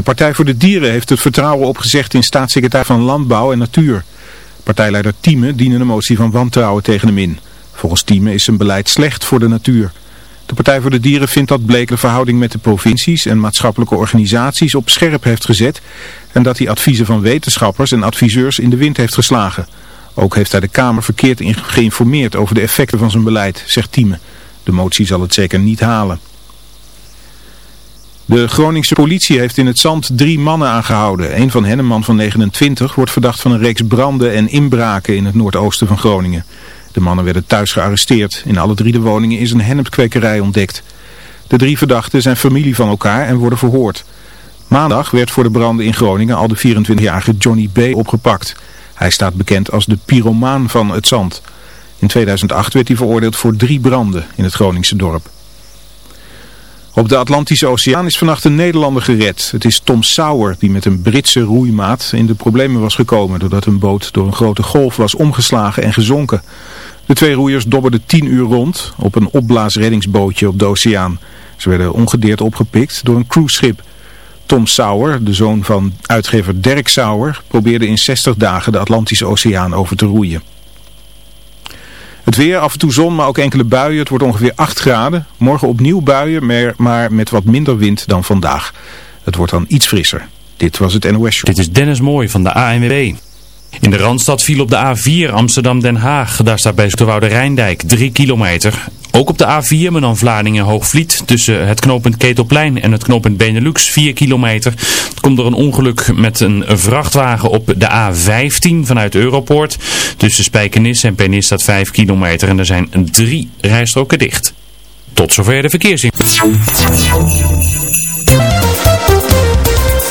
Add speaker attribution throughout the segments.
Speaker 1: De Partij voor de Dieren heeft het vertrouwen opgezegd in staatssecretaris van Landbouw en Natuur. Partijleider Thieme diende een motie van wantrouwen tegen hem in. Volgens Thieme is zijn beleid slecht voor de natuur. De Partij voor de Dieren vindt dat Bleek de verhouding met de provincies en maatschappelijke organisaties op scherp heeft gezet en dat hij adviezen van wetenschappers en adviseurs in de wind heeft geslagen. Ook heeft hij de Kamer verkeerd geïnformeerd over de effecten van zijn beleid, zegt Thieme. De motie zal het zeker niet halen. De Groningse politie heeft in het zand drie mannen aangehouden. Een van hen, een man van 29, wordt verdacht van een reeks branden en inbraken in het noordoosten van Groningen. De mannen werden thuis gearresteerd. In alle drie de woningen is een hennepkwekerij ontdekt. De drie verdachten zijn familie van elkaar en worden verhoord. Maandag werd voor de branden in Groningen al de 24-jarige Johnny B. opgepakt. Hij staat bekend als de pyromaan van het zand. In 2008 werd hij veroordeeld voor drie branden in het Groningse dorp. Op de Atlantische Oceaan is vannacht een Nederlander gered. Het is Tom Sauer die met een Britse roeimaat in de problemen was gekomen... doordat een boot door een grote golf was omgeslagen en gezonken. De twee roeiers dobberden tien uur rond op een opblaasreddingsbootje op de oceaan. Ze werden ongedeerd opgepikt door een cruiseschip. Tom Sauer, de zoon van uitgever Dirk Sauer, probeerde in 60 dagen de Atlantische Oceaan over te roeien. Het weer, af en toe zon, maar ook enkele buien. Het wordt ongeveer 8 graden. Morgen opnieuw buien, maar met wat minder wind dan vandaag. Het wordt dan iets frisser. Dit was het NOS Show.
Speaker 2: Dit is Dennis Mooij van de ANWB. In de Randstad viel op de A4 Amsterdam-Den Haag. Daar staat bij Zoeterwoude Rijndijk 3 kilometer. Ook op de A4 maar dan Vlaardingen-Hoogvliet tussen het knooppunt Ketelplein en het knooppunt Benelux 4 kilometer. Komt door een ongeluk met een vrachtwagen op de A15 vanuit Europoort. Tussen Spijkenis en Pernis staat 5 kilometer en er zijn drie rijstroken dicht. Tot zover de verkeersinformatie.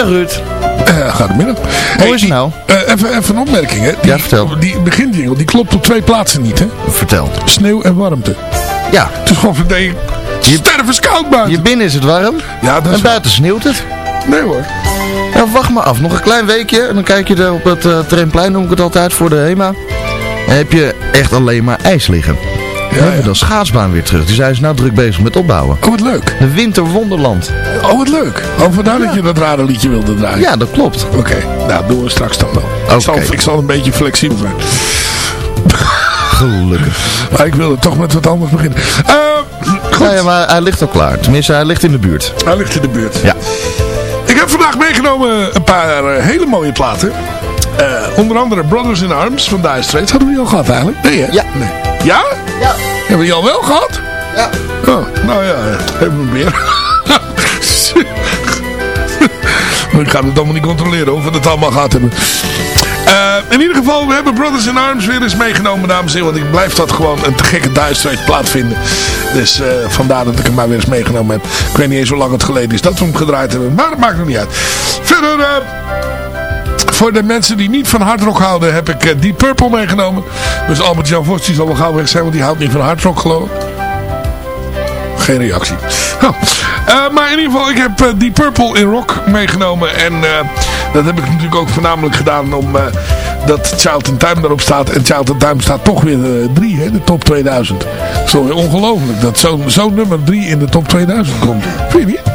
Speaker 3: Goedemiddag Ruud.
Speaker 4: Uh, goedemiddag.
Speaker 3: Hoe is het nou?
Speaker 4: Uh, even, even een opmerking. Hè.
Speaker 3: Die, ja, vertel.
Speaker 4: Die die klopt op twee plaatsen niet. Hè?
Speaker 3: Vertel.
Speaker 4: Sneeuw en warmte.
Speaker 3: Ja.
Speaker 4: Het is gewoon verdedigd. Je stervenskoud buiten.
Speaker 3: Je binnen is het warm.
Speaker 4: Ja, dat
Speaker 3: en buiten sneeuwt het.
Speaker 4: Nee hoor.
Speaker 3: Nou, wacht maar af. Nog een klein weekje. En dan kijk je er op het uh, noem ik het altijd, voor de HEMA. En heb je echt alleen maar ijs liggen. Ja, we hebben ja. de schaatsbaan weer terug. Die zijn ze nou druk bezig met opbouwen.
Speaker 4: Oh, wat leuk.
Speaker 3: De Winterwonderland.
Speaker 4: Oh, wat leuk. Oh, vandaar ja. dat je dat rare liedje wilde draaien.
Speaker 3: Ja, dat klopt.
Speaker 4: Oké, okay. nou, doen we straks dan wel.
Speaker 3: Okay.
Speaker 4: Ik, zal, ik zal een beetje flexibel zijn.
Speaker 3: Gelukkig.
Speaker 4: Maar ik wilde toch met wat anders beginnen. Uh, goed.
Speaker 3: Ja, ja, maar hij ligt al klaar. Tenminste, hij ligt in de buurt.
Speaker 4: Hij ligt in de buurt.
Speaker 3: Ja.
Speaker 4: Ik heb vandaag meegenomen een paar uh, hele mooie platen. Uh, onder andere Brothers in Arms van Dire Straits. Hadden we die al gehad eigenlijk? Nee, hè?
Speaker 3: Ja.
Speaker 4: Nee. Ja?
Speaker 3: Ja.
Speaker 4: Hebben we die al wel gehad?
Speaker 3: Ja.
Speaker 4: Oh, nou ja, hebben we weer. ik ga het allemaal niet controleren of we het allemaal gehad hebben. Uh, in ieder geval, we hebben Brothers in Arms weer eens meegenomen, dames en heren. Want ik blijf dat gewoon een te gekke Dire plaat vinden. Dus uh, vandaar dat ik hem maar weer eens meegenomen heb. Ik weet niet eens hoe lang het geleden is dat we hem gedraaid hebben. Maar dat maakt nog niet uit. Verder... Uh, voor de mensen die niet van hardrock houden heb ik uh, Deep Purple meegenomen. Dus Albert Jan Vos die zal wel gauw weg zijn, want die houdt niet van hardrock geloof ik. Geen reactie. Oh. maar in ieder geval, ik heb uh, Deep Purple in rock meegenomen. En dat heb ik natuurlijk ook voornamelijk gedaan om dat Child in Time daarop staat. En Child in Time staat toch weer drie, hè, de top 2000. Zo ongelooflijk dat zo'n zo nummer 3 in de top 2000 komt. Vind je niet?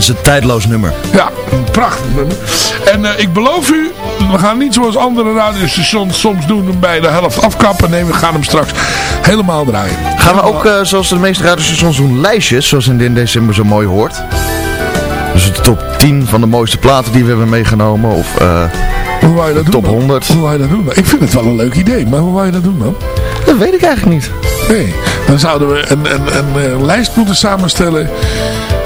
Speaker 3: Dat is een tijdloos nummer.
Speaker 4: Ja, een prachtig nummer. En uh, ik beloof u, we gaan niet zoals andere radiostations soms doen hem bij de helft afkappen. Nee, we gaan hem straks helemaal draaien.
Speaker 3: Gaan we ook, uh, zoals de meeste radiostations doen, lijstjes, zoals in in december zo mooi hoort? Dus de top 10 van de mooiste platen die we hebben meegenomen, of... Uh,
Speaker 4: je dat
Speaker 3: top
Speaker 4: doen?
Speaker 3: Top 100.
Speaker 4: Hoe wou je dat doen? Ik vind het wel een leuk idee, maar hoe wou je dat doen dan?
Speaker 3: Dat weet ik eigenlijk niet.
Speaker 4: Nee, dan zouden we een, een, een, een lijst moeten samenstellen eh,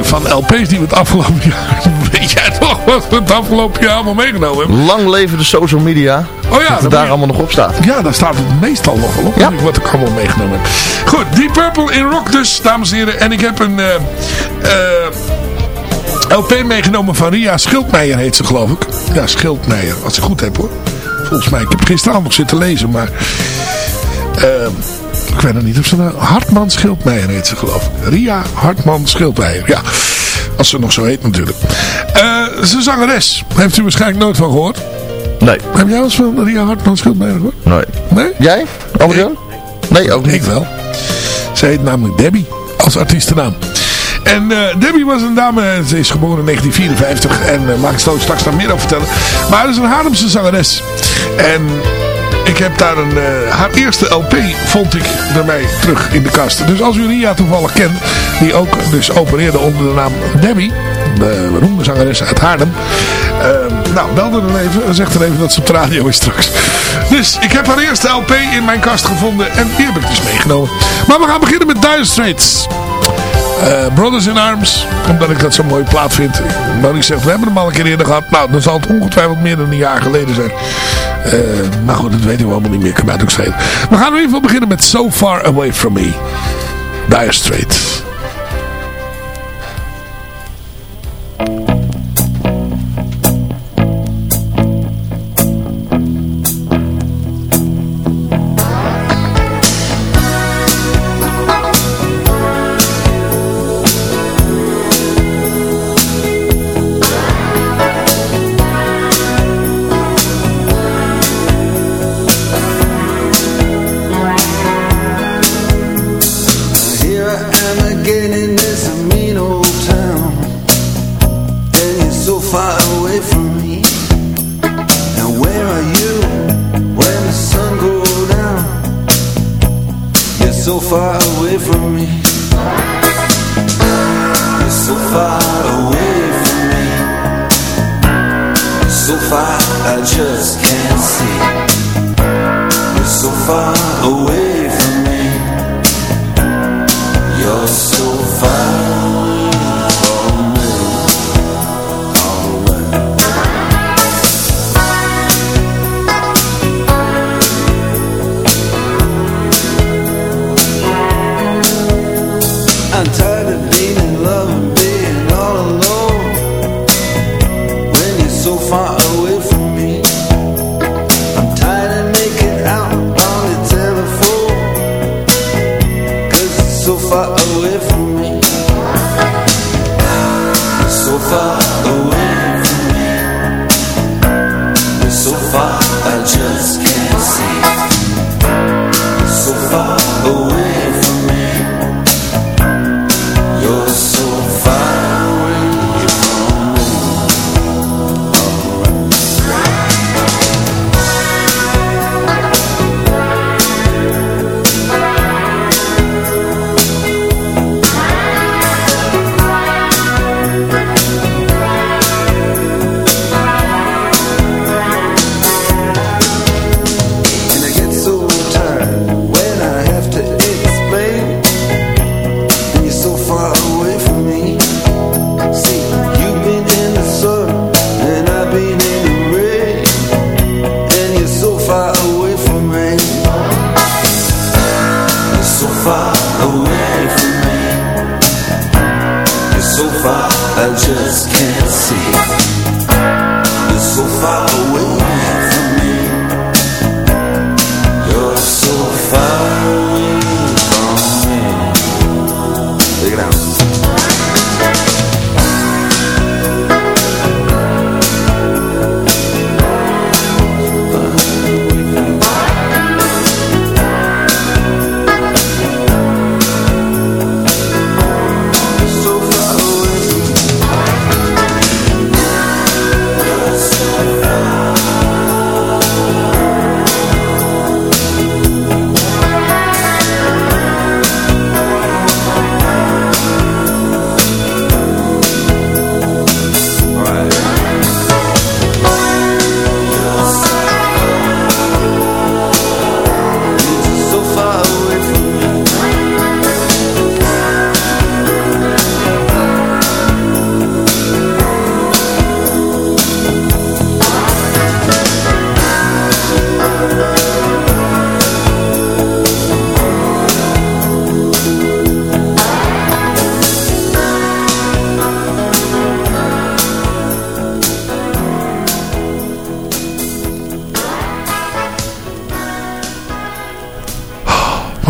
Speaker 4: van LP's die we het afgelopen jaar... Weet jij toch wat we het afgelopen jaar allemaal meegenomen hebben?
Speaker 3: Lang leven de social media.
Speaker 4: Oh ja.
Speaker 3: Dat daar allemaal nog op staat.
Speaker 4: Ja, daar staat het meestal nog wel op. Ja. Wat ik allemaal meegenomen heb. Goed, Deep Purple in rock dus, dames en heren. En ik heb een... Uh, uh, LP meegenomen van Ria Schildmeijer heet ze geloof ik. Ja, Schildmeijer, als ik goed heb hoor. Volgens mij, ik heb gisteravond nog zitten lezen, maar... Uh, ik weet nog niet of ze nou... Hartman Schildmeijer heet ze geloof ik. Ria Hartman Schildmeijer. Ja, als ze nog zo heet natuurlijk. Uh, ze zangeres. Heeft u waarschijnlijk nooit van gehoord?
Speaker 3: Nee.
Speaker 4: Heb jij wel eens van Ria Hartman Schildmeijer gehoord?
Speaker 3: Nee.
Speaker 4: Nee?
Speaker 3: Jij? Albert Nee, ook niet.
Speaker 4: Ik wel. Ze heet namelijk Debbie als artiestennaam. En uh, Debbie was een dame, ze is geboren in 1954 en uh, mag ik straks daar meer over vertellen. Maar ze is een Haarlemse zangeres. En ik heb daar een, uh, haar eerste LP vond ik bij mij terug in de kast. Dus als u Ria toevallig kent, die ook dus opereerde onder de naam Debbie, de beroemde zangeres uit Haarlem. Uh, nou, bel dan even en zeg er even dat ze op radio is straks. Dus ik heb haar eerste LP in mijn kast gevonden en die heb ik dus meegenomen. Maar we gaan beginnen met Dire Straits. Uh, Brothers in Arms, omdat ik dat zo'n mooie plaat vind. Maurice zegt, we hebben hem al een keer eerder gehad. Nou, dan zal het ongetwijfeld meer dan een jaar geleden zijn. Uh, maar goed, dat weten we allemaal niet meer. Kan mij ook schelen. We gaan in ieder geval beginnen met So Far Away From Me. Dire Straits.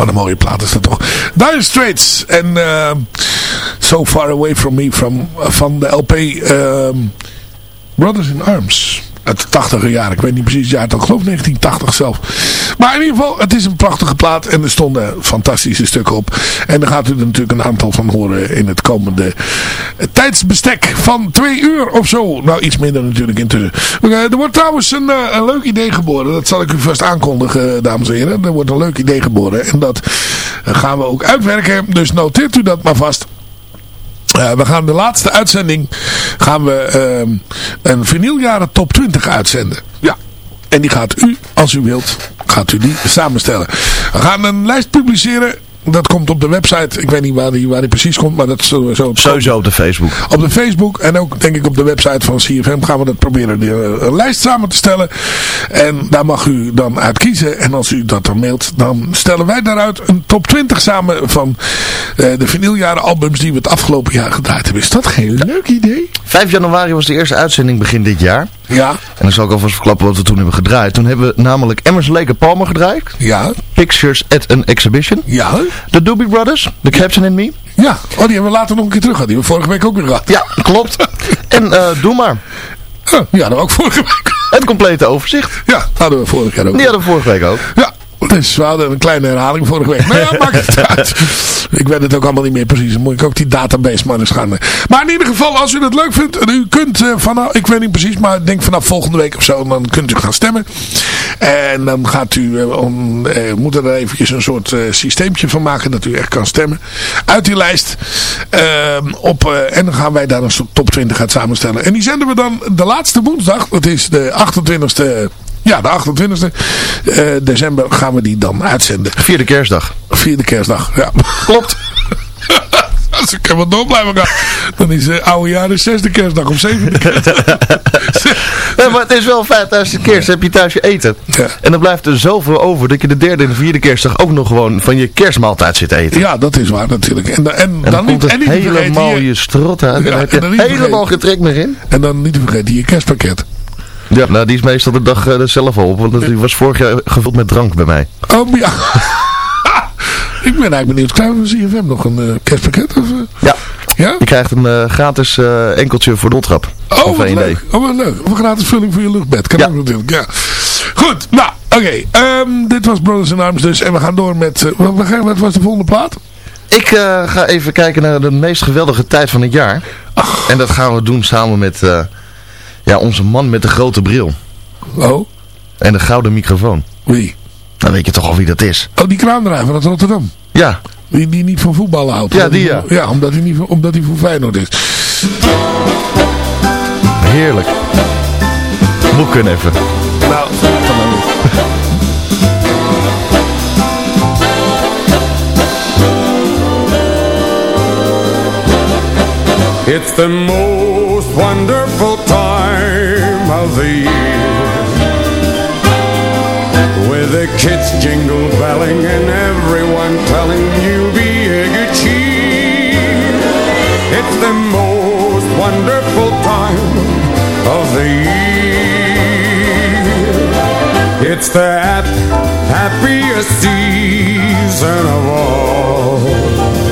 Speaker 4: Wat een mooie plaat is dat toch. Dire Straits en uh, So Far Away From Me from, van de LP ehm, Brothers in Arms uit de tachtiger jaren. Ik weet niet precies het jaar, ik geloof 1980 zelf. Maar in ieder geval, het is een prachtige plaat en er stonden fantastische stukken op. En daar gaat u er natuurlijk een aantal van horen in het komende tijdsbestek van twee uur of zo. Nou, iets minder natuurlijk intussen. Er wordt trouwens een, eh, een leuk idee geboren. Dat zal ik u vast aankondigen, dames en heren. Er wordt een leuk idee geboren en dat gaan we ook uitwerken. Dus noteert u dat maar vast. We gaan de laatste uitzending gaan we uh, een vinyljaren top 20 uitzenden. Ja. En die gaat u, als u wilt, gaat u die samenstellen. We gaan een lijst publiceren dat komt op de website. Ik weet niet waar die, waar die precies komt, maar dat zullen we zo...
Speaker 3: Sowieso op de Facebook.
Speaker 4: Op de Facebook en ook denk ik op de website van CFM gaan we dat proberen die, eh, een lijst samen te stellen. En daar mag u dan uit kiezen. En als u dat dan mailt, dan stellen wij daaruit een top 20 samen van uh, de vinyljaren albums die we het afgelopen jaar gedraaid hebben. Is dat geen leuk idee?
Speaker 3: 5 januari was de eerste uitzending begin dit jaar.
Speaker 4: Ja.
Speaker 3: En dan zal ik alvast verklappen wat we toen hebben gedraaid. Toen hebben we namelijk Emerson Lake Palmer gedraaid.
Speaker 4: Ja.
Speaker 3: Pictures at an Exhibition.
Speaker 4: Ja.
Speaker 3: De Doobie Brothers, The Captain and Me.
Speaker 4: Ja, oh, die hebben we later nog een keer terug gehad. Die hebben we vorige week ook weer gehad.
Speaker 3: Ja, klopt. en uh, Doe maar.
Speaker 4: Oh, ja, dat ook vorige week.
Speaker 3: Het complete overzicht.
Speaker 4: Ja, hadden we vorige keer ook.
Speaker 3: Die hadden we vorige week ook.
Speaker 4: Ja, dus we hadden een kleine herhaling vorige week. Maar ja, maakt het uit. Ik weet het ook allemaal niet meer precies. Dan moet ik ook die database maar eens gaan. Maar in ieder geval, als u het leuk vindt. U kunt uh, vanaf, ik weet niet precies, maar ik denk vanaf volgende week of zo. Dan kunt u gaan stemmen. En dan gaat u, uh, on, uh, moet er eventjes een soort systeemtje van maken. Dat u echt kan stemmen. Uit die lijst. Op, en dan gaan wij daar een soort top 20 uit samenstellen. En die zenden we dan de laatste woensdag. Dat is de 28e ja, de 28e uh, december gaan we die dan uitzenden.
Speaker 3: Vierde kerstdag.
Speaker 4: Vierde kerstdag, ja.
Speaker 3: Klopt.
Speaker 4: Als ik wat door blijven gaan, dan is het oude jaar de zesde kerstdag of zevende kerstdag.
Speaker 3: ja, maar het is wel fijn, tijdens de kerst heb je thuis je eten.
Speaker 4: Ja.
Speaker 3: En dan blijft er zoveel over dat je de derde en de vierde kerstdag ook nog gewoon van je kerstmaaltijd zit eten.
Speaker 4: Ja, dat is waar natuurlijk. En, en,
Speaker 3: en dan,
Speaker 4: dan
Speaker 3: komt
Speaker 4: niet,
Speaker 3: het
Speaker 4: en niet
Speaker 3: helemaal je, je strot.
Speaker 4: Ja,
Speaker 3: en dan heb je helemaal trek meer in.
Speaker 4: En dan niet te vergeten je kerstpakket.
Speaker 3: Ja, nou die is meestal de dag uh, zelf al op. Want die was vorig jaar gevuld met drank bij mij.
Speaker 4: Oh, ja. ik ben eigenlijk benieuwd. Krijgen we CFM nog een uh, kerstpakket? Of, uh?
Speaker 3: Ja.
Speaker 4: Ja?
Speaker 3: Je krijgt een uh, gratis enkeltje voor Dotrap.
Speaker 4: Oh,
Speaker 3: van
Speaker 4: wat leuk. Oh, wat leuk. Of een gratis vulling voor je luchtbed. Kan
Speaker 3: Ja.
Speaker 4: ook natuurlijk, ja. Goed, nou, oké. Ehm, dit was Brothers in Arms dus. En we gaan door met... eh, wat, wat- wat was de volgende plaat?
Speaker 3: Ik ga even kijken naar de meest geweldige tijd van het jaar. En dat gaan we doen samen met ja, onze man met de grote bril.
Speaker 4: Oh,
Speaker 3: En de gouden microfoon.
Speaker 4: wie?
Speaker 3: Dan weet je toch al wie dat is.
Speaker 4: Oh, die kraandrijver uit Rotterdam.
Speaker 3: Ja,
Speaker 4: Die, die niet van voetballen houdt.
Speaker 3: Ja,
Speaker 4: Omdat
Speaker 3: die,
Speaker 4: hij- Ja, omdat hij, niet, omdat hij voor Feyenoord is.
Speaker 3: heerlijk. Moet kunnen even.
Speaker 4: Nou, kan maar niet.
Speaker 5: It's the most wonderful of the year With the kids jingle belling and everyone telling you be a good cheer. It's the most wonderful time of the year. It's the happiest season of all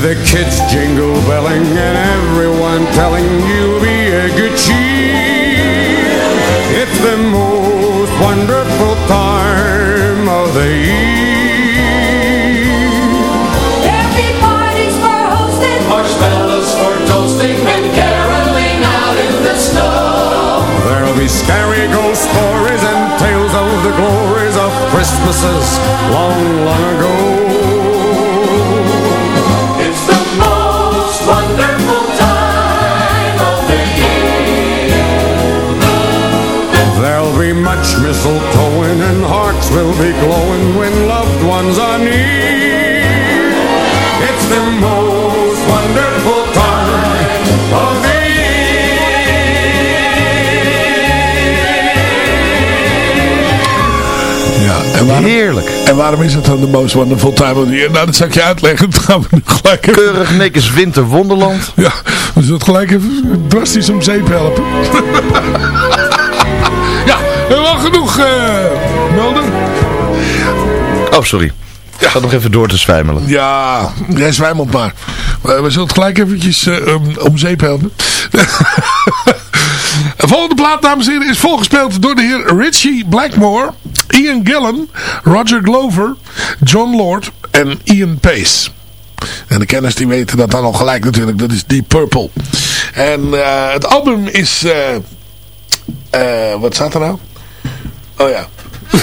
Speaker 5: With the kids jingle belling and everyone telling you'll be a good cheer. It's the most wonderful time of the year. There'll be parties for hosting, marshmallows for toasting, and caroling out in the snow. There'll
Speaker 6: be scary ghost stories and tales of the glories
Speaker 5: of Christmases long, long ago. Mistletoeing and hearts will be glowing when loved ones are near. It's the most wonderful time of the
Speaker 4: Ja, en waarom,
Speaker 3: Heerlijk.
Speaker 4: en waarom is het dan de most wonderful time of the year? Nou, dat zal ik je uitleggen. Dat gaan we nu gelijk even...
Speaker 3: Keurig netjes winterwonderland.
Speaker 4: Ja, we zullen het gelijk even drastisch om zeep helpen. ja, hebben al genoeg uh, melden.
Speaker 3: Oh, sorry. Ik ga nog even door te zwijmelen.
Speaker 4: Ja, jij zwijmelt maar. We, we zullen het gelijk eventjes eh, om, om zeep helpen. De volgende plaat, dames en heren, is volgespeeld door de heer Richie Blackmore, Ian Gillan, Roger Glover, John Lord en Ian Pace. En de kenners die weten dat dan al gelijk natuurlijk, dat is Deep Purple. En eh, het album is... eh, eh, wat staat er nou? Oh ja.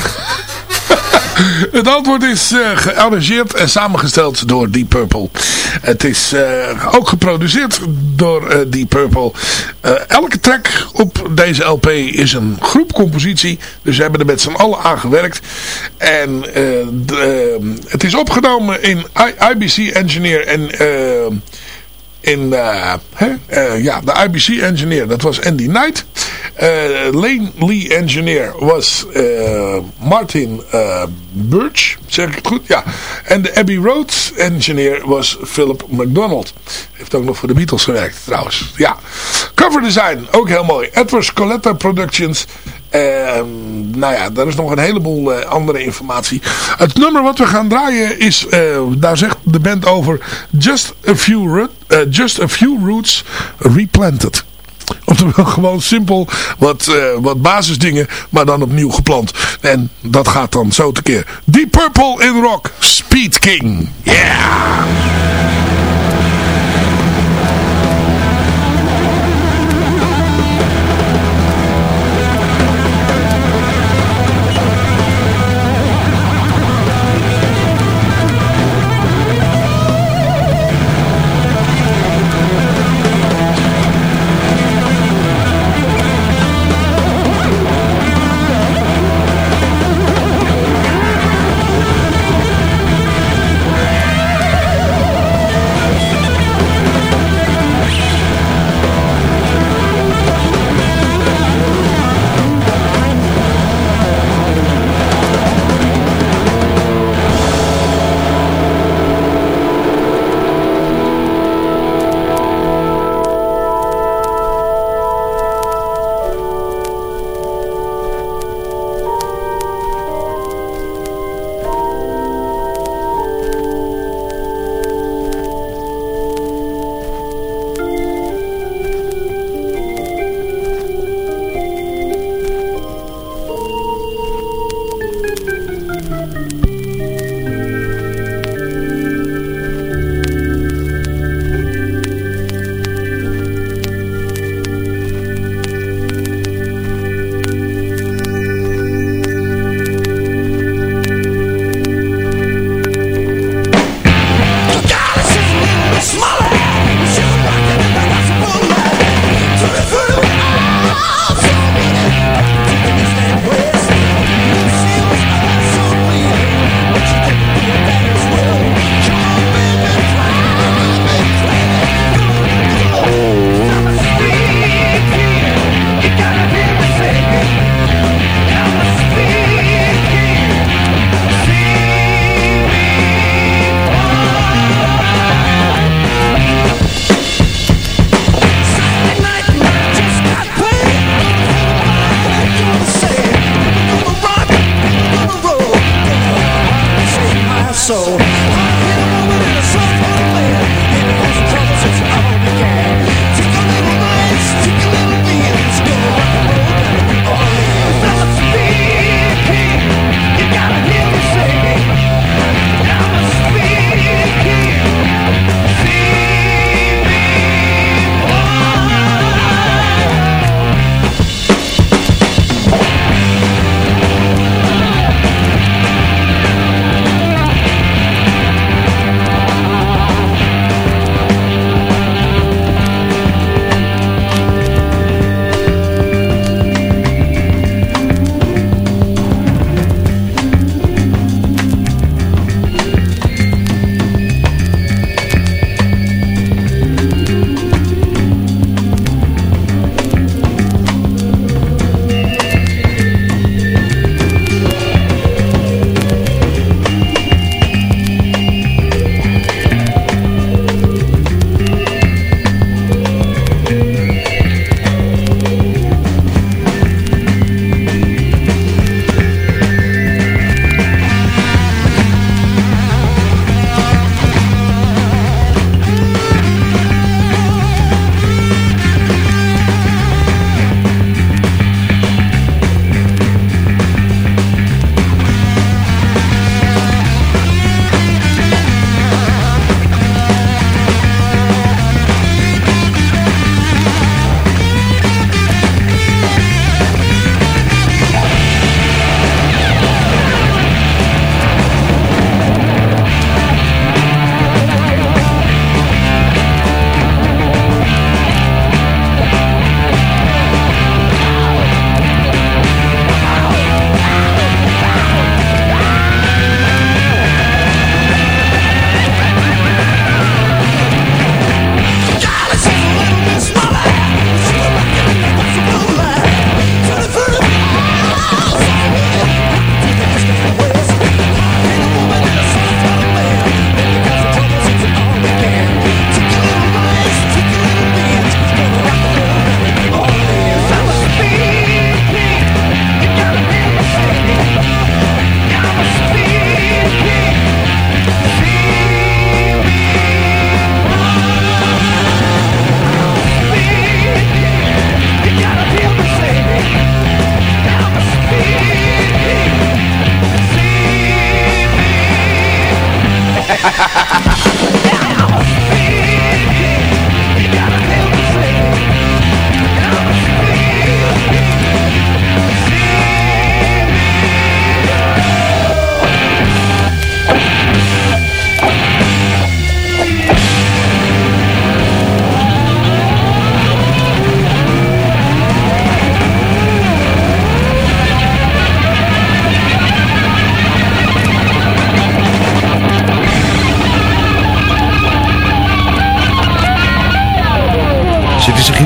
Speaker 4: Het antwoord is uh, gearrangeerd en samengesteld door Deep Purple. Het is uh, ook geproduceerd door uh, Deep Purple. elke track op deze LP is een groepcompositie. Dus we hebben er met z'n allen aan gewerkt. En het is opgenomen in IBC Engineer en in uh, uh, ja, de IBC engineer, dat was Andy Knight. Uh, Lane Lee engineer was Martin Birch, zeg ik het goed? Ja. En de Abbey Road engineer was Philip McDonald. Heeft ook nog voor de Beatles gewerkt trouwens. Ja. Cover design, ook heel mooi. Edwards Coletta Productions. Uh, nou ja, daar is nog een heleboel uh, andere informatie. Het nummer wat we gaan draaien is, uh, daar zegt de band over, Just a Few, root, just a few Roots Replanted. Oftewel gewoon simpel wat, wat basisdingen, maar dan opnieuw geplant. En dat gaat dan zo tekeer. Deep Purple in Rock, Speed King. Yeah!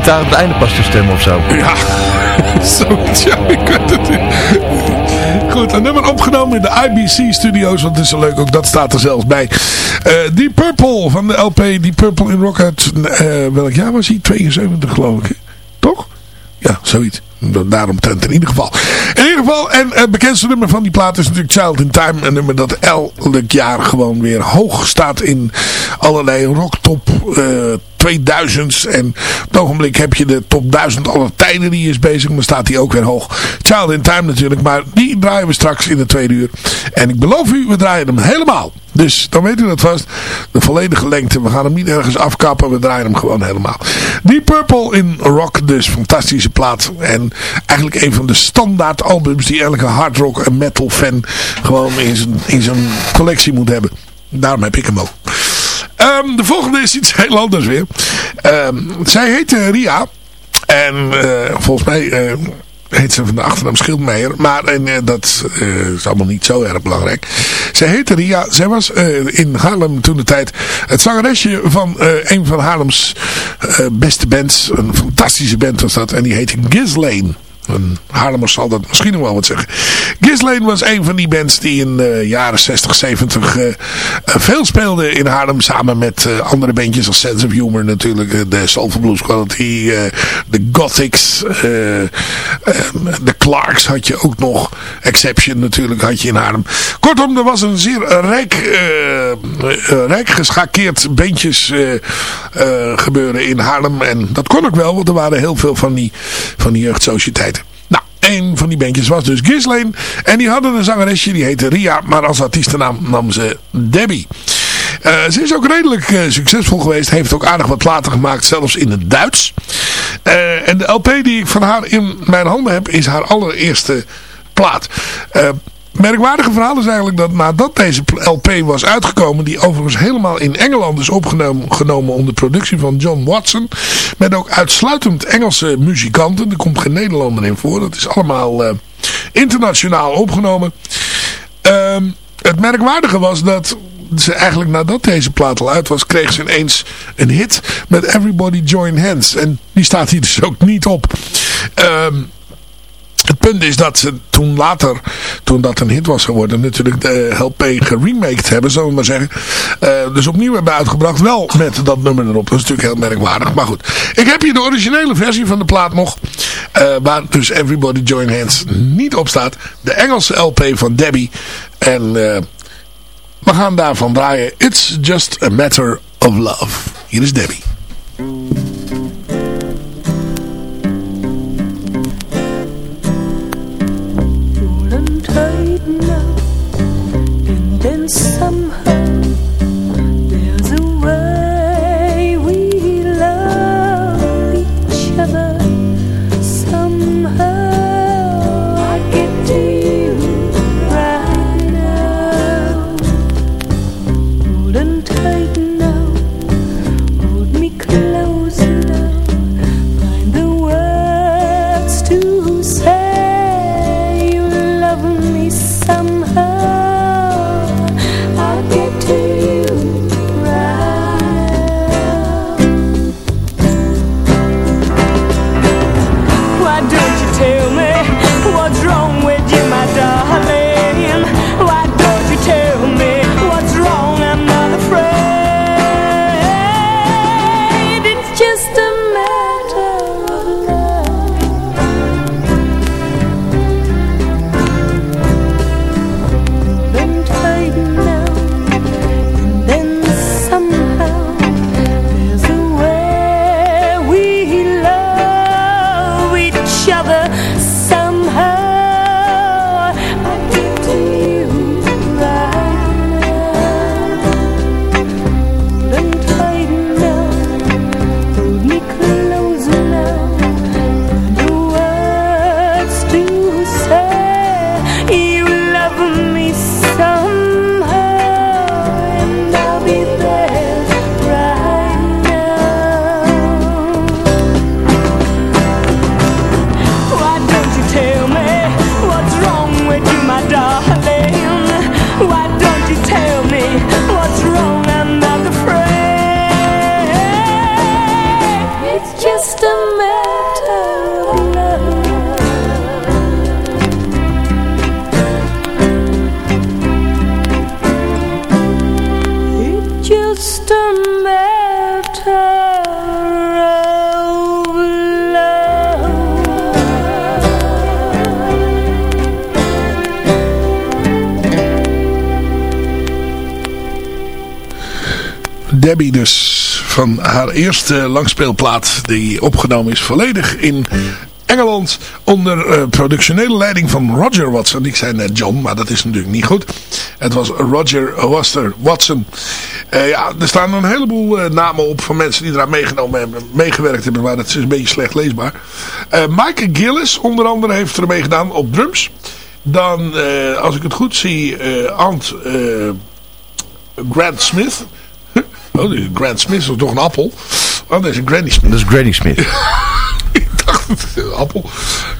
Speaker 3: Gitaar op het einde pas te stemmen of zo.
Speaker 4: Ja, zoiets. Ja, ik weet het niet. Goed, een nummer opgenomen in de IBC Studios. Want het is zo leuk, ook dat staat er zelfs bij. Uh, Deep Purple van de LP Deep Purple in Rock uit... Uh, welk jaar was hij? 72 geloof ik. Toch? Ja, zoiets. Daarom tent in ieder geval. In ieder geval, en het bekendste nummer van die plaat is natuurlijk Child in Time. Een nummer dat elk jaar gewoon weer hoog staat in allerlei rocktop uh, 2000's. En op het ogenblik heb je de top 1000 aller tijden die is bezig. Maar staat die ook weer hoog. Child in Time natuurlijk. Maar die draaien we straks in de tweede uur. En ik beloof u, we draaien hem helemaal. Dus dan weet u dat vast. De volledige lengte. We gaan hem niet ergens afkappen. We draaien hem gewoon helemaal. Deep Purple in rock dus. Fantastische plaat. En eigenlijk een van de standaard albums die elke hard rock en metal fan gewoon in zijn, in zijn collectie moet hebben. Daarom heb ik hem ook. Um, de volgende is iets heel anders weer. Um, zij heet Ria. En uh, volgens mij... Uh, heet ze van de achternaam Schildmeijer. Maar en, uh, dat is allemaal niet zo erg belangrijk. Zij heette Ria. Zij was in Haarlem toen de tijd het zangeresje van een van Haarlems beste bands. Een fantastische band was dat. En die heette Ghislaine. Haarlemers zal dat misschien nog wel wat zeggen. Ghislaine was een van die bands die in de jaren 60, 70 uh, veel speelde in Haarlem. Samen met uh, andere bandjes als Sense of Humor natuurlijk. De Soulful Blues Quality. de Gothics. de Clarks had je ook nog. Exception natuurlijk had je in Haarlem. Kortom, er was een zeer rijk, rijk geschakeerd bandjes gebeuren in Haarlem. En dat kon ook wel, want er waren heel veel van die, van die jeugdsociëteiten een van die bandjes was dus Ghislaine. En die hadden een zangeresje, die heette Ria. Maar als artiestennaam nam ze Debbie. Uh, ze is ook redelijk uh, succesvol geweest. Heeft ook aardig wat platen gemaakt. Zelfs in het Duits. Uh, en de LP die ik van haar in mijn handen heb. Is haar allereerste plaat merkwaardige verhaal is eigenlijk dat nadat deze LP was uitgekomen, die overigens helemaal in Engeland is opgenomen onder productie van John Watson, met ook uitsluitend Engelse muzikanten, er komt geen Nederlander in voor, dat is allemaal uh, internationaal opgenomen. Uh, het merkwaardige was dat ze eigenlijk nadat deze plaat al uit was, kreeg ze ineens een hit met Everybody Join Hands. En die staat hier dus ook niet op. Ehm het punt is dat ze toen later, toen dat een hit was geworden, natuurlijk de LP geremaked hebben, zullen we maar zeggen. Uh, dus opnieuw hebben uitgebracht, wel met dat nummer erop. Dat is natuurlijk heel merkwaardig, maar goed. Ik heb hier de originele versie van de plaat nog, uh, waar dus Everybody Join Hands niet op staat. De Engelse LP van Debbie. En uh, we gaan daarvan draaien. It's just a matter of love. Hier is Debbie. Haar eerste langspeelplaat die opgenomen is volledig in Engeland onder uh, productionele leiding van Roger Watson. Ik zei net John, maar dat is natuurlijk niet goed. Het was Roger Waster Watson. Uh, ja, er staan een heleboel uh, namen op van mensen die eraan meegenomen hebben, meegewerkt hebben, maar dat is een beetje slecht leesbaar. Mike Gillis onder andere heeft er mee gedaan op drums. Dan, als ik het goed zie, Ant Grant Smith. Oh, Grant Smith is toch een appel? Oh, dat is een Granny Smith.
Speaker 3: Dat is Granny Smith.
Speaker 4: ik dacht, appel.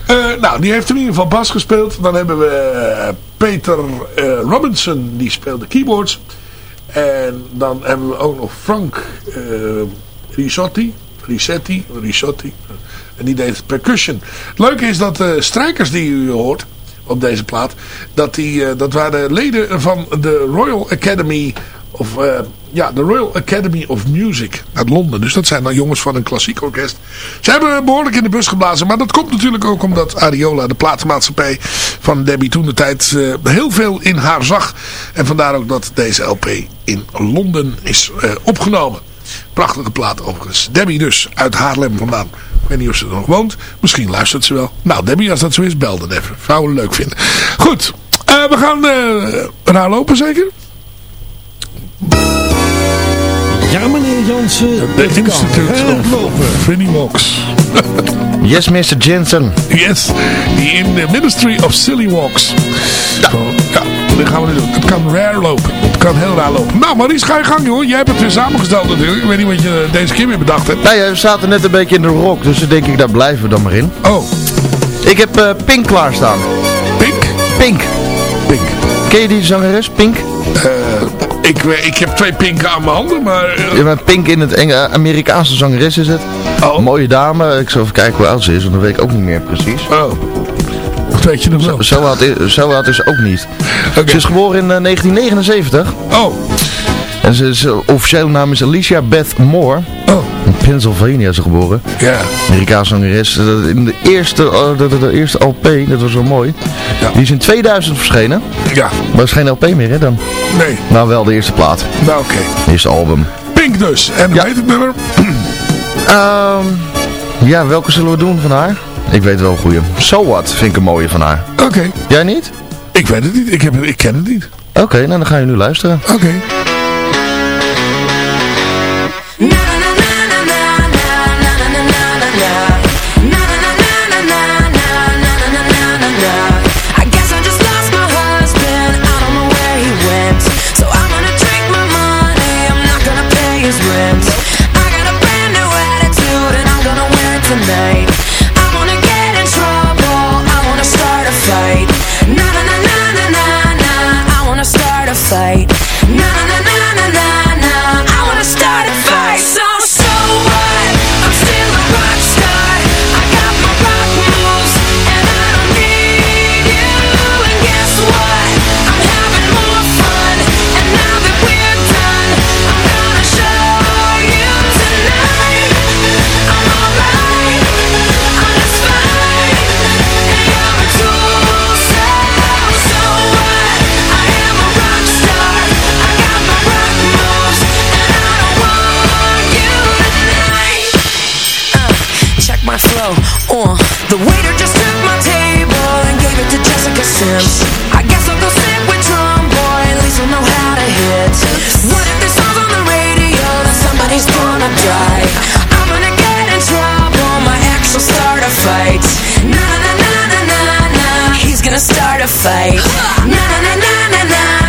Speaker 4: Uh, nou, die heeft in ieder geval bas gespeeld. Dan hebben we Peter uh, Robinson, die speelde keyboards. En dan hebben we ook nog Frank uh, Risotti. Risetti, Risotti. En die deed percussion. Het leuke is dat de strijkers die u hoort op deze plaat, dat, die, dat waren leden van de Royal Academy of uh, ja, de Royal Academy of Music uit Londen. Dus dat zijn dan jongens van een klassiek orkest. Ze hebben behoorlijk in de bus geblazen. Maar dat komt natuurlijk ook omdat Ariola, de platenmaatschappij van Debbie toen de tijd, uh, heel veel in haar zag. En vandaar ook dat deze LP in Londen is uh, opgenomen. Prachtige plaat overigens. Debbie dus, uit Haarlem vandaan. Ik weet niet of ze er nog woont. Misschien luistert ze wel. Nou, Debbie, als dat zo is, bel dan even. Het leuk vinden. Goed, we gaan eraan lopen zeker?
Speaker 7: Ja, meneer Jansen.
Speaker 4: De Institute of Vinnie Walks.
Speaker 3: yes, Mr. Jensen.
Speaker 4: Yes, in the Ministry of Silly Walks. Ja. ja, dat gaan we nu doen. Het kan rare lopen. Het kan heel raar lopen. Nou, Maries, ga je gang, joh. Jij hebt het weer samengesteld natuurlijk. Ik weet niet wat je deze keer weer bedacht hebt.
Speaker 3: Nee, we zaten net een beetje in de rock. Dus dan denk ik, daar blijven we dan maar in.
Speaker 4: Oh.
Speaker 3: Ik heb uh, Pink klaarstaan.
Speaker 4: Pink?
Speaker 3: Pink.
Speaker 4: Pink.
Speaker 3: Ken je die zangeres, Pink?
Speaker 4: Eh... Ik, ik heb twee pinken aan mijn handen, maar... Uh...
Speaker 3: Ja, maar Pink in het Enge Amerikaanse zangeres is het.
Speaker 4: Oh.
Speaker 3: Mooie dame. Ik zal even kijken hoe oud ze is, want dat weet ik ook niet meer precies.
Speaker 4: Oh. Weet je nog wel.
Speaker 3: Zo, zo, oud, is, zo oud is ze ook niet. Okay. Ze is geboren in uh, 1979.
Speaker 4: Oh.
Speaker 3: En ze is, officiële naam is Alicia Beth Moore.
Speaker 4: Oh.
Speaker 3: Pennsylvania is ze geboren.
Speaker 4: Ja.
Speaker 3: Amerikaanse zangeres. In de eerste, uh, de, de, de, eerste LP, dat was wel mooi.
Speaker 4: Ja.
Speaker 3: Die is in 2000 verschenen.
Speaker 4: Ja.
Speaker 3: Maar is geen LP meer, hè dan?
Speaker 4: Nee.
Speaker 3: Nou, wel de eerste plaat.
Speaker 4: Nou, oké. Okay.
Speaker 3: Eerste album.
Speaker 4: Pink dus. En
Speaker 3: ja.
Speaker 4: weet het nummer?
Speaker 3: um, ja, welke zullen we doen van haar? Ik weet wel een goeie. So What vind ik een mooie van haar.
Speaker 4: Oké. Okay.
Speaker 3: Jij niet?
Speaker 4: Ik weet het niet. Ik, heb, ik ken het niet.
Speaker 3: Oké, okay, nou dan ga je nu luisteren.
Speaker 4: Oké.
Speaker 8: Waiter just took my table and gave it to Jessica Sims. I guess I'll go sit with Drum Boy. At least we'll know how to hit. What if this song's on the radio? Then somebody's gonna die. I'm gonna get in trouble. My ex will start a fight. Na na na na na na. He's gonna start a fight. Na na na na na na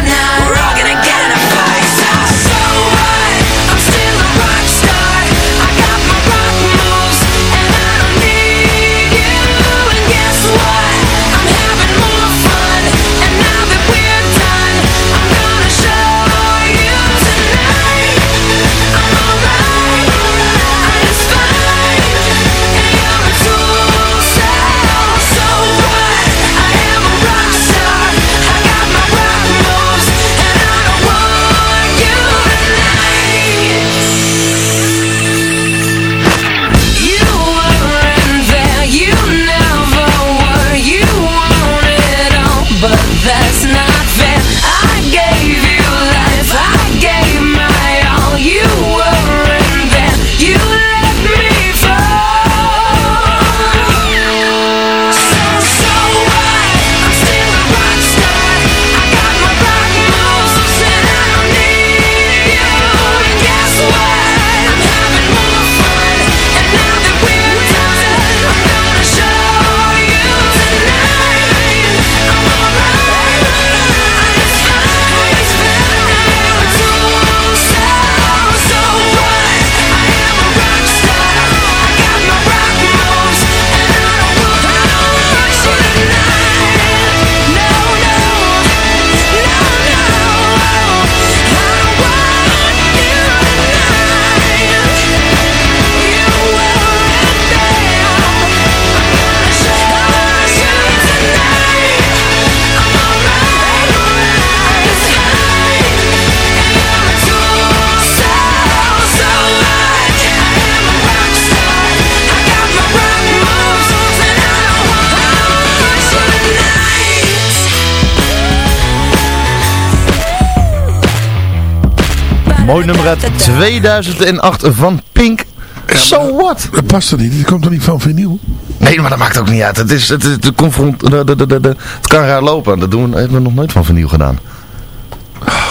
Speaker 3: Mooi nummer uit 2008 van Pink. so what?
Speaker 4: Dat past er niet. Het komt er niet van vinyl.
Speaker 3: Nee, maar dat maakt ook niet uit. Het, is, het, is, de confront, de, de, de, de, de- het kan raar lopen. Dat doen we, hebben we nog nooit van vinyl gedaan.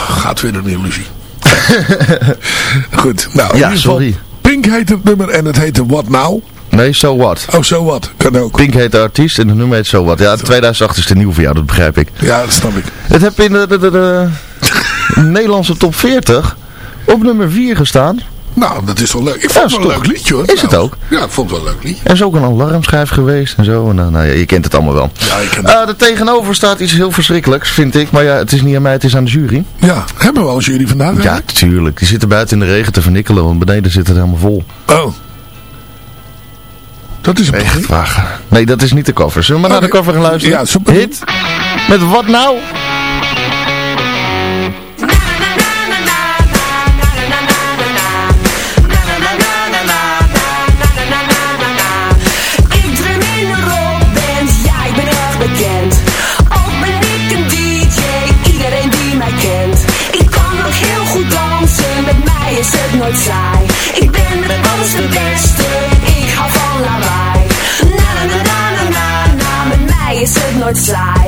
Speaker 4: Gaat weer een illusie. Goed. Nou, in
Speaker 3: Ja,
Speaker 4: ieder geval,
Speaker 3: sorry.
Speaker 4: Pink heet het nummer en het heette What Now.
Speaker 3: Nee, so what?
Speaker 4: Oh, so what? Kan ook.
Speaker 3: Pink heet de artiest en de nummer heet so what. Ja, 2008 is te nieuw voor jou, dat begrijp ik.
Speaker 4: Ja, dat snap ik.
Speaker 3: Het heb in de, de, de, de Nederlandse top 40 op nummer 4 gestaan.
Speaker 4: Nou, dat is wel leuk. Ik vond het wel een leuk liedje hoor.
Speaker 3: is het
Speaker 4: trouwens. Ja, ik vond het wel een leuk liedje.
Speaker 3: Er is ook een alarmschijf geweest en zo. Dan- nou ja, je kent het allemaal wel.
Speaker 4: Ja, ik ken
Speaker 3: Eh er tegenover staat iets heel verschrikkelijks, vind ik. Maar ja, het is niet aan mij, het is aan de jury.
Speaker 4: Ja, hebben we al een jury vandaag?
Speaker 3: Ja, tuurlijk. Die zitten buiten in de regen te vernikkelen, want beneden zit het helemaal vol.
Speaker 4: Oh. Dat is een
Speaker 3: Echt vragen. Nee, dat is niet de cover. Zullen we maar naar de cover gaan luisteren?
Speaker 4: Ja, super.
Speaker 3: Hit. Met wat nou?
Speaker 8: Ik ben met de beste, ik hou van lawaai Na na na na na na na, met mij is het nooit saai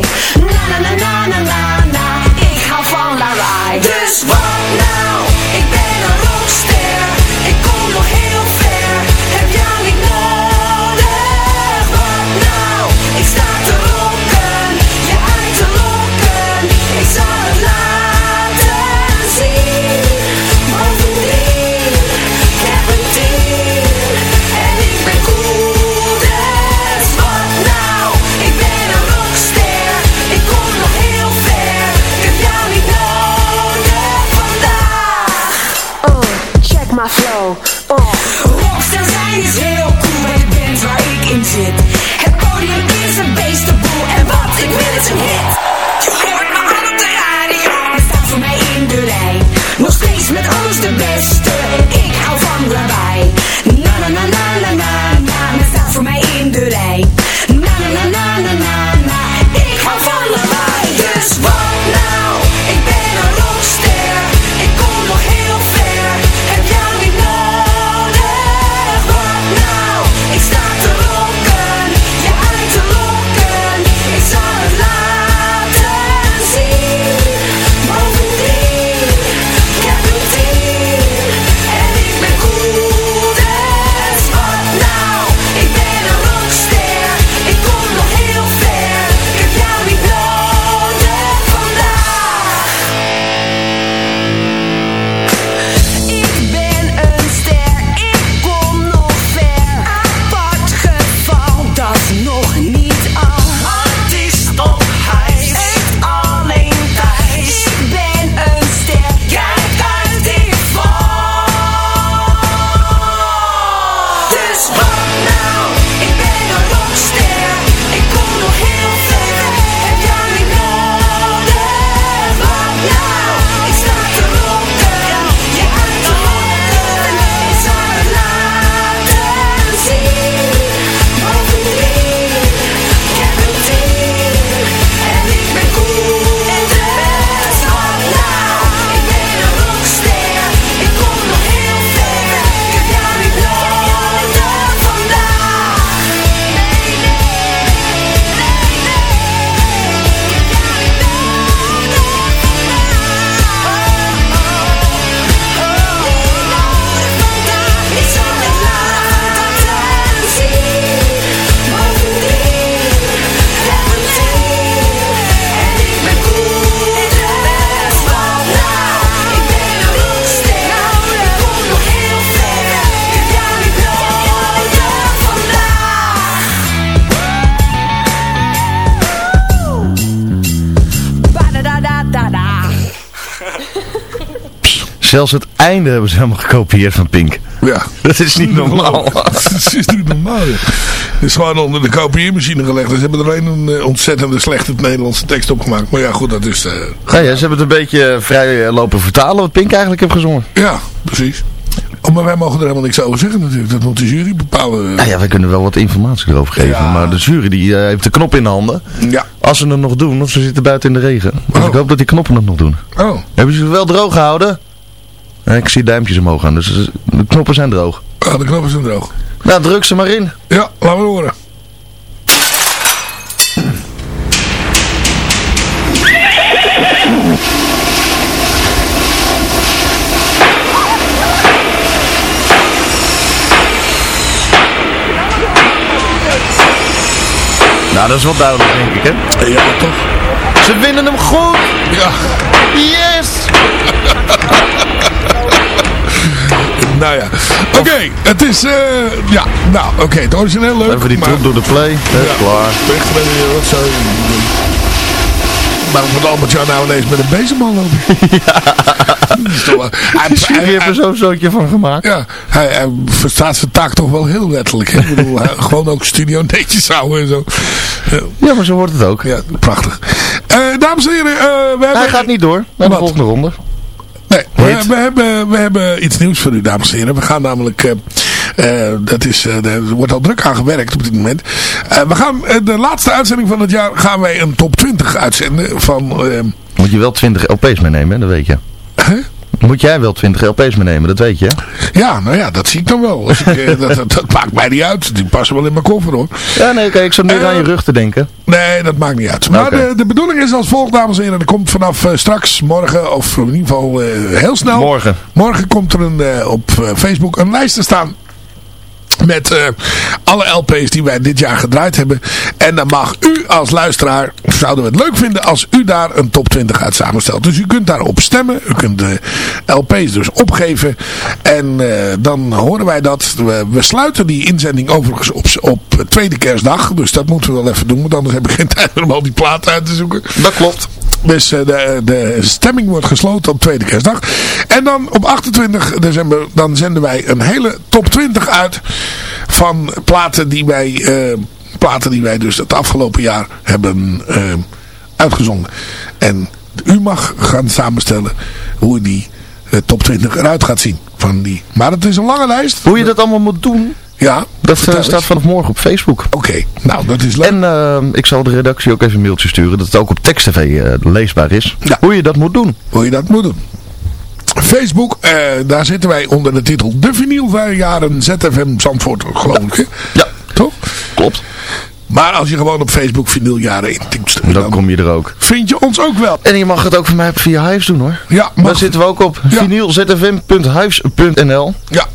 Speaker 3: Zelfs het einde hebben ze helemaal gekopieerd van Pink.
Speaker 4: Ja.
Speaker 3: Dat is niet normaal.
Speaker 4: Dat is niet normaal. Het is gewoon onder de kopieermachine gelegd. Dus ze hebben er alleen een eh, ontzettende slechte Nederlandse tekst op gemaakt. Maar ja, goed, dat is...
Speaker 3: Nou ja, ze hebben het een beetje vrij eh, lopen vertalen wat Pink eigenlijk heeft gezongen.
Speaker 4: ja, precies. Oh, maar wij mogen er helemaal niks over zeggen natuurlijk. Dat moet de jury bepalen.
Speaker 3: Nou ja, wij kunnen wel wat informatie erover geven.
Speaker 4: Ja.
Speaker 3: Maar de jury die, heeft de knop in de handen.
Speaker 4: Ja.
Speaker 3: Als ze het nog doen, of ze zitten buiten in de regen. Dus
Speaker 4: Oh.
Speaker 3: ik hoop dat die knoppen het nog doen.
Speaker 4: Oh.
Speaker 3: Hebben ze het wel droog gehouden? Ik zie duimpjes omhoog gaan, dus de knoppen zijn droog.
Speaker 4: Ah, de knoppen zijn droog.
Speaker 3: Nou, druk ze maar in.
Speaker 4: Ja, laten we horen.
Speaker 3: Nou, dat is wel duidelijk, denk ik, hè?
Speaker 4: Ja, toch?
Speaker 3: Ze winnen hem goed!
Speaker 4: Ja.
Speaker 3: Yes!
Speaker 4: Nou ja. Oké, het is... eh ja, nou, oké. het origineel leuk.
Speaker 3: Even die
Speaker 4: maar-
Speaker 3: troep door de play.
Speaker 4: Ja.
Speaker 3: Klaar.
Speaker 4: Weg met een rotzooi. Maar moet Albert-Jan nou ineens met een bezemman lopen? Ja. Hij,
Speaker 3: hebben er zo'n zootje van gemaakt.
Speaker 4: ja, hij, hij verstaat zijn taak toch wel heel letterlijk. Hè? Ik bedoel, hij- gewoon ook studio netjes houden en zo. Ja,
Speaker 3: maar zo wordt het ook.
Speaker 4: Ja, prachtig. Eh, dames en heren, eh, we hebben...
Speaker 3: Hij gaat niet door naar de
Speaker 4: Wat?
Speaker 3: volgende ronde.
Speaker 4: We, hebben, we hebben iets nieuws voor u, dames en heren. We gaan namelijk, eh, eh, dat is, eh, er wordt al druk aan gewerkt op dit moment. We gaan, de laatste uitzending van het jaar gaan wij een top 20 uitzenden van...
Speaker 3: Moet je wel 20 LP's meenemen, hè? dat weet je.
Speaker 4: hè?
Speaker 3: Moet jij wel 20 LP's meenemen, dat weet je. hè?
Speaker 4: Ja, nou ja, dat zie ik dan wel. Als ik, eh, dat, dat, dat maakt mij niet uit. Die passen wel in mijn koffer hoor.
Speaker 3: Ja, nee, oké, ik zat nu
Speaker 4: Eh,
Speaker 3: aan je rug te denken.
Speaker 4: Nee, dat maakt niet uit. Maar de, de bedoeling is als volgt, dames en heren. Er komt vanaf eh, straks, morgen, of in ieder geval eh, heel snel.
Speaker 3: Morgen.
Speaker 4: Morgen komt er een, eh, op eh, Facebook een lijst te staan. Met eh, alle LP's die wij dit jaar gedraaid hebben. En dan mag u als luisteraar, zouden we het leuk vinden als u daar een top 20 uit samenstelt. Dus u kunt daarop stemmen. U kunt de LP's dus opgeven. En eh, dan horen wij dat. We, we sluiten die inzending overigens op, op tweede kerstdag. Dus dat moeten we wel even doen. Want anders heb ik geen tijd meer om al die platen uit te zoeken.
Speaker 3: Dat klopt.
Speaker 4: Dus eh, de, de stemming wordt gesloten op tweede kerstdag. En dan op 28 december dan zenden wij een hele top 20 uit van platen die wij, eh, platen die wij dus het afgelopen jaar hebben eh, uitgezonden. En u mag gaan samenstellen hoe die eh, top 20 eruit gaat zien. Van die. Maar het is een lange lijst.
Speaker 3: Hoe je dat allemaal moet doen,
Speaker 4: Ja,
Speaker 3: dat staat vanaf morgen op Facebook.
Speaker 4: Oké, nou dat is leuk.
Speaker 3: En ik zal de redactie ook even een mailtje sturen dat het ook op tekst-tv eh, leesbaar is.
Speaker 4: Ja.
Speaker 3: Hoe je dat moet doen.
Speaker 4: hoe je dat moet doen. Facebook, eh, daar zitten wij onder de titel De Vinyljaren ZFM Zandvoort, geloof ik. hè?
Speaker 3: Ja,
Speaker 4: Toch?
Speaker 3: klopt.
Speaker 4: Maar als je gewoon op Facebook Vinyljaren intikt,
Speaker 3: Dan
Speaker 4: dan
Speaker 3: kom je er ook.
Speaker 4: vind je ons ook wel.
Speaker 3: En je mag het ook van mij via Hives doen hoor.
Speaker 4: Ja,
Speaker 3: Daar zitten we ook op.
Speaker 4: Ja.
Speaker 3: vinylzfm.hives.nl
Speaker 4: Ja,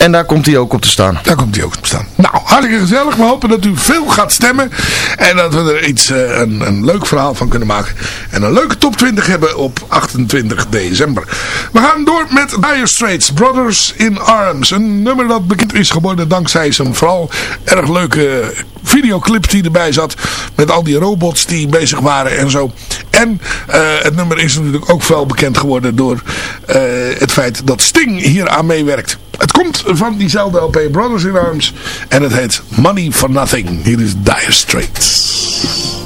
Speaker 3: En daar komt hij ook op te staan.
Speaker 4: daar komt hij ook op staan. Nou, hartstikke gezellig. We hopen dat u veel gaat stemmen. En dat we er iets, eh, een, een leuk verhaal van kunnen maken. En een leuke top 20 hebben op 28 december. We gaan door met Dire Straits, Brothers in Arms. Een nummer dat bekend is geworden dankzij zijn vooral erg leuke videoclip die erbij zat. Met al die robots die bezig waren en zo. En eh, het nummer is natuurlijk ook wel bekend geworden door eh, het feit dat Sting hier aan meewerkt. Het komt van diezelfde LP Brothers in Arms. En het heet Money for Nothing. Hier is Dire Straits.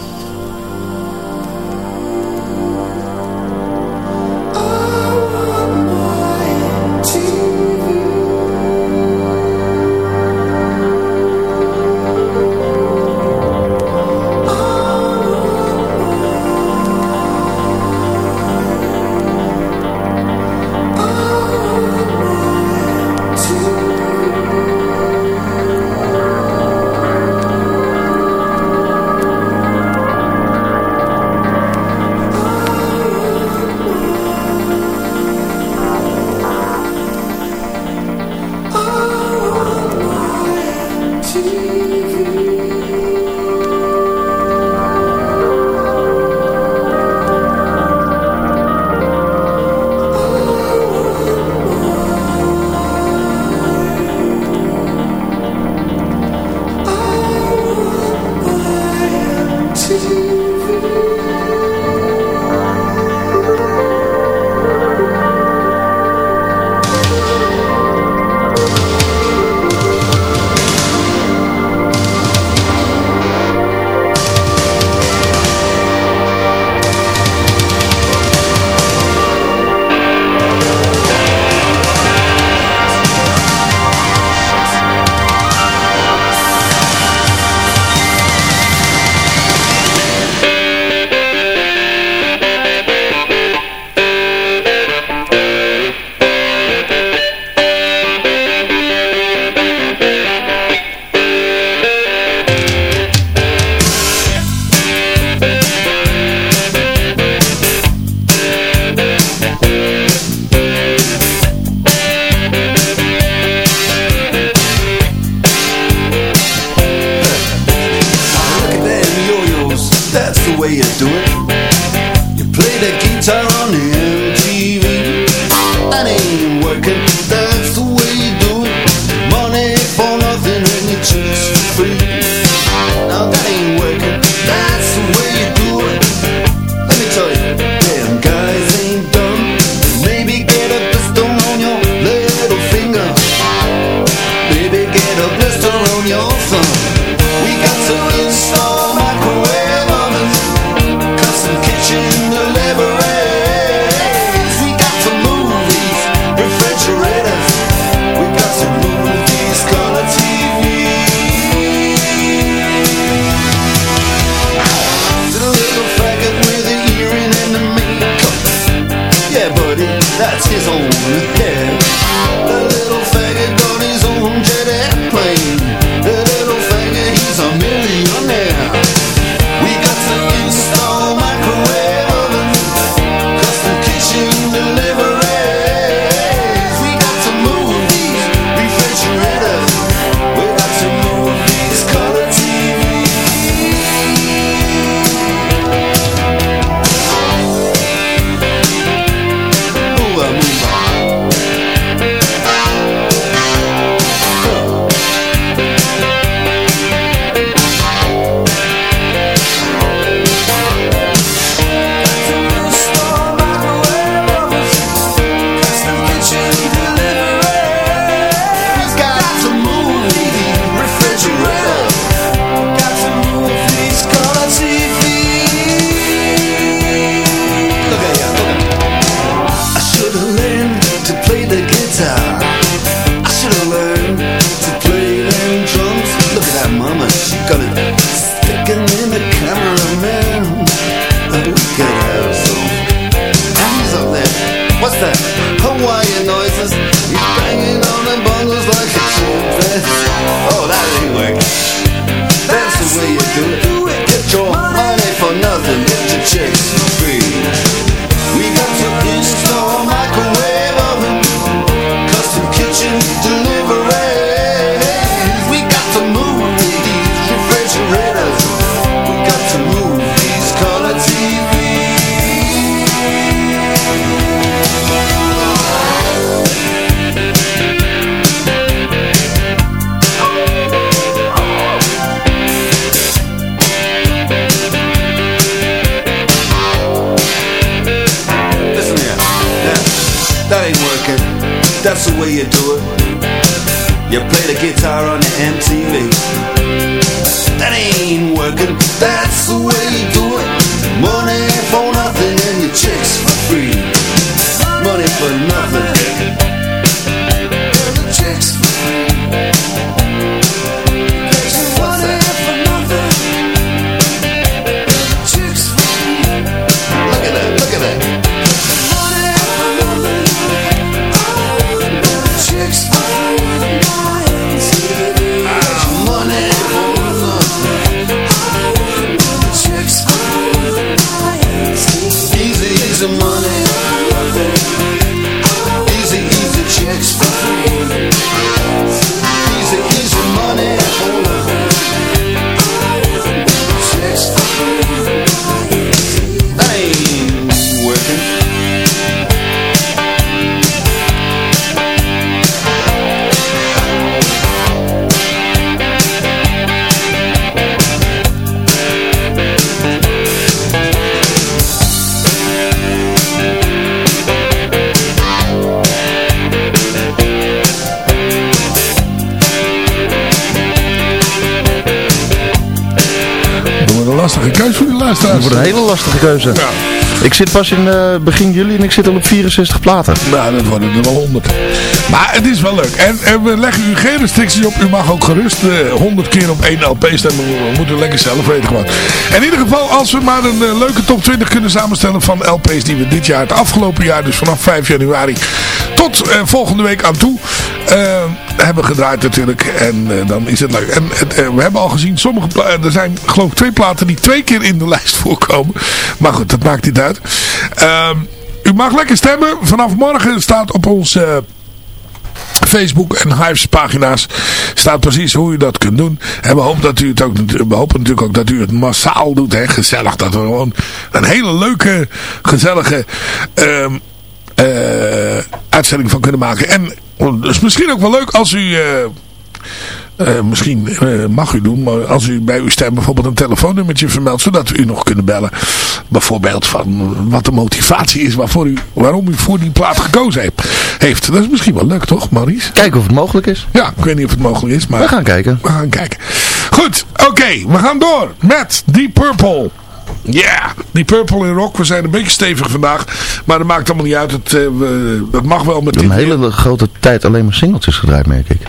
Speaker 9: Chicks
Speaker 4: de
Speaker 3: Dat
Speaker 4: luisteraars.
Speaker 3: wordt een hele lastige keuze.
Speaker 4: Ja.
Speaker 3: Ik zit pas in eh, begin juli en ik zit al op 64 platen.
Speaker 4: Nou, dat worden er wel 100. Maar het is wel leuk. En, en we leggen u geen restricties op. U mag ook gerust eh 100 keer op één LP stemmen. We moeten lekker zelf weten gewoon. In ieder geval, als we maar een eh, leuke top 20 kunnen samenstellen van LP's die we dit jaar, het afgelopen jaar, dus vanaf 5 januari tot eh, volgende week aan toe, eh, hebben gedraaid natuurlijk. En eh, dan is het leuk. En we hebben al gezien, sommige er zijn geloof ik twee platen die twee keer in de lijst voorkomen. Maar goed, dat maakt niet uit. Ehm, u mag lekker stemmen. Vanaf morgen staat op ons... eh, Facebook en Hives pagina's staat precies hoe u dat kunt doen. En we hopen, dat u het ook, we hopen natuurlijk ook dat u het massaal doet. Hè? Gezellig. Dat we gewoon een hele leuke, gezellige ehm, eh, uitzending van kunnen maken. En het is misschien ook wel leuk als u... eh, eh, misschien eh, mag u doen, maar als u bij uw stem bijvoorbeeld een telefoonnummertje vermeldt, zodat we u nog kunnen bellen. Bijvoorbeeld van wat de motivatie is waarvoor u, waarom u voor die plaat gekozen heeft. heeft. Dat is misschien wel leuk, toch, Maurice?
Speaker 3: Kijken of het mogelijk is.
Speaker 4: Ja, ik weet niet of het mogelijk is, maar...
Speaker 3: We gaan kijken.
Speaker 4: We gaan kijken. Goed, oké, we gaan door met Deep Purple. Ja, yeah, Deep Purple in rock. We zijn een beetje stevig vandaag, maar dat maakt allemaal niet uit. Het, eh, we, dat mag wel met
Speaker 3: We
Speaker 4: dit
Speaker 3: hebben een hele grote tijd alleen maar singeltjes gedraaid, merk ik.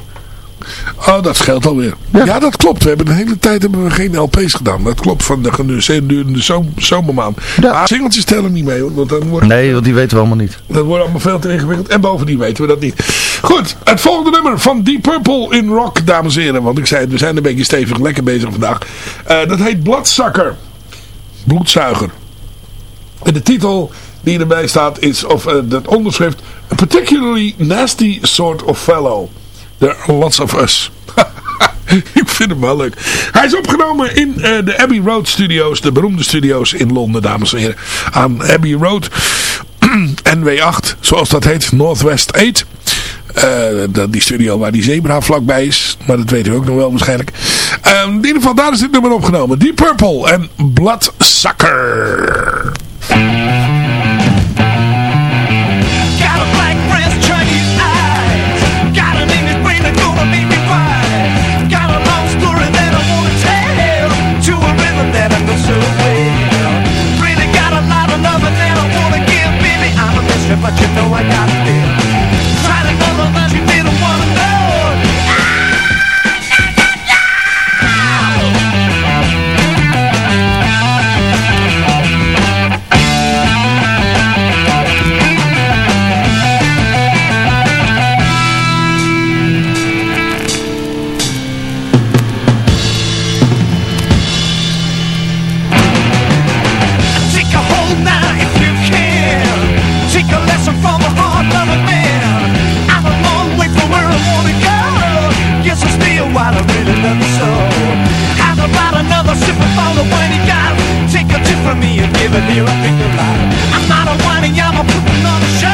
Speaker 4: Oh, dat scheelt alweer. Ja. dat klopt. We hebben de hele tijd hebben we geen LP's gedaan. Dat klopt van de gedurende zom, zomermaand. Maar singeltjes tellen niet mee hoor. Want dan wordt,
Speaker 3: Nee, want die weten we allemaal niet.
Speaker 4: dat wordt allemaal veel te ingewikkeld. En bovendien weten we dat niet. Goed, het volgende nummer van Deep Purple in rock, dames en heren. Want ik zei het, we zijn een beetje stevig lekker bezig vandaag. Eh, dat heet Bloodsucker. Bloedzuiger. En de titel die erbij staat is, of uh, dat onderschrift, A particularly nasty sort of fellow. There are lots of us. Ik vind hem wel leuk. Hij is opgenomen in uh, de Abbey Road Studios. De beroemde studio's in Londen, dames en heren. Aan Abbey Road. NW8, zoals dat heet. Northwest 8. Uh, die studio waar die zebra vlakbij is. Maar dat weet u ook nog wel waarschijnlijk. Uh, in ieder geval, daar is dit nummer opgenomen. Deep Purple en Bloodsucker.
Speaker 6: Got a black French it here a light. I'm not a whining, I'm a putting on show.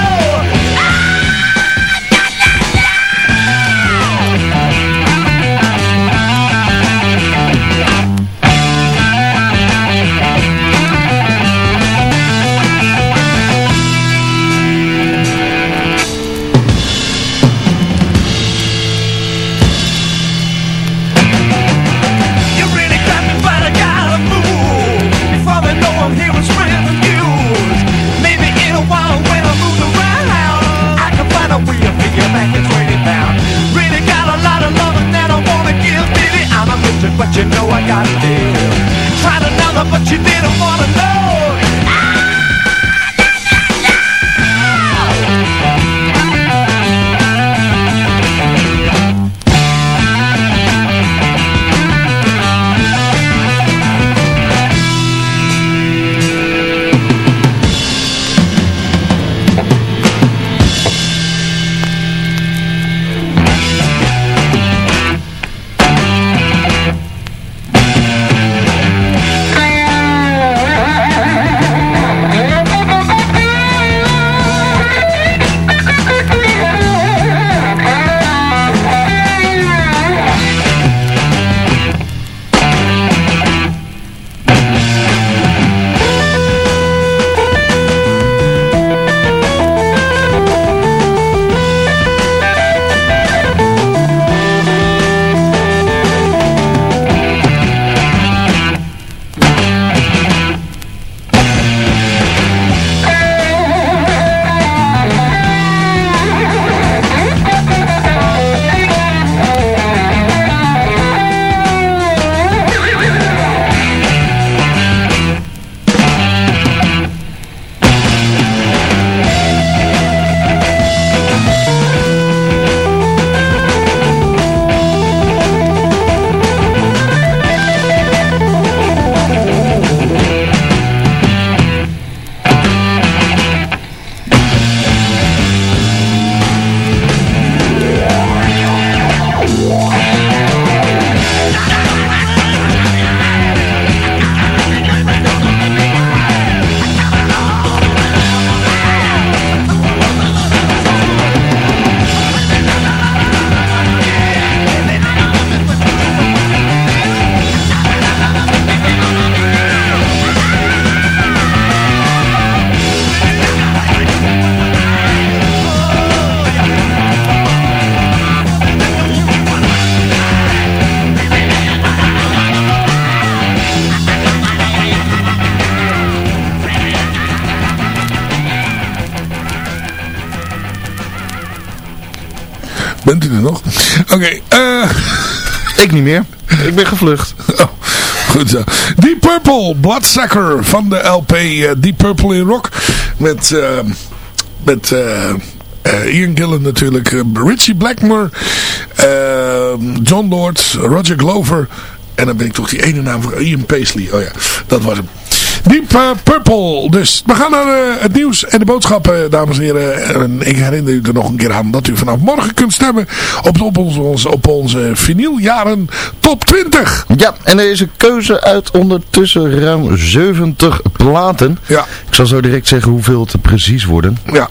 Speaker 4: Nog? Oké, eh...
Speaker 3: Ik niet meer. Ik ben gevlucht.
Speaker 4: Oh, goed zo. Deep Purple, Bloodsucker van de LP eh, Deep Purple in Rock. Met, eh, met Ian Gillan natuurlijk. Richie Blackmore. John Lord. Roger Glover. En dan ben ik toch die ene naam voor Ian Paisley. Oh ja, dat was hem. Deep eh, Purple. Dus we gaan naar eh, het nieuws en de boodschappen, dames en heren. En ik herinner u er nog een keer aan dat u vanaf morgen kunt stemmen op, op, onze, op onze vinyljaren top 20.
Speaker 3: Ja, en er is een keuze uit ondertussen ruim 70 platen.
Speaker 4: Ja.
Speaker 3: Ik zal zo direct zeggen hoeveel het precies worden.
Speaker 4: Ja.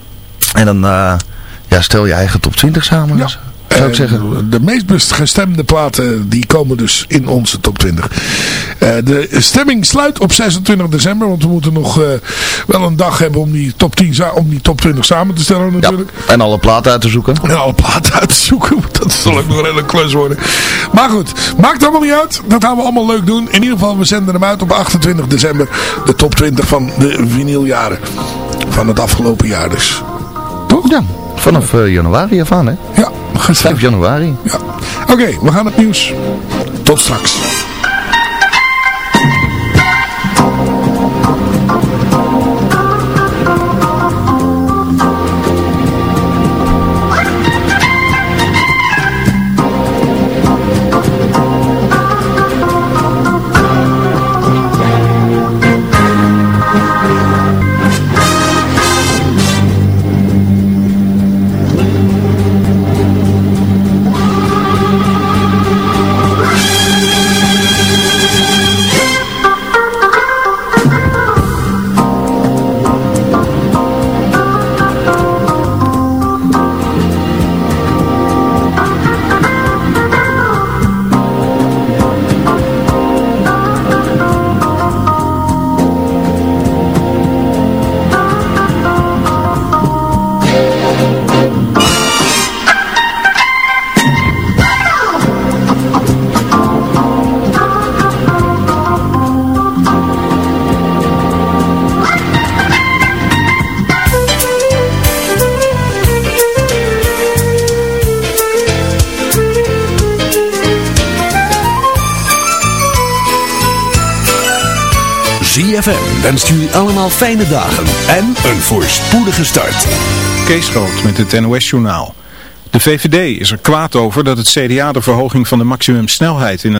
Speaker 3: En dan eh, ja, stel je eigen top 20 samen.
Speaker 4: Ja.
Speaker 3: Zou ik
Speaker 4: En
Speaker 3: zeggen.
Speaker 4: De meest best gestemde platen die komen dus in onze top 20. Eh, de stemming sluit op 26 december. Want we moeten nog eh, wel een dag hebben om die, top 10 za- om die top 20 samen te stellen
Speaker 3: Ja,
Speaker 4: natuurlijk.
Speaker 3: en alle platen uit te zoeken.
Speaker 4: En alle platen uit te zoeken. Dat zal ook nog een hele klus worden. Maar goed, maakt allemaal niet uit. Dat gaan we allemaal leuk doen. In ieder geval, we zenden hem uit op 28 december. De top 20 van de vinyljaren. Van het afgelopen jaar dus. Toch?
Speaker 3: Ja, vanaf eh, januari af aan hè.
Speaker 4: Ja.
Speaker 3: 5 januari.
Speaker 4: Ja. Oké, we gaan het nieuws. Tot straks.
Speaker 10: Wenst allemaal fijne dagen en een voorspoedige start.
Speaker 1: Kees Groot met het NOS-journaal. De VVD is er kwaad over dat het CDA de verhoging van de maximumsnelheid in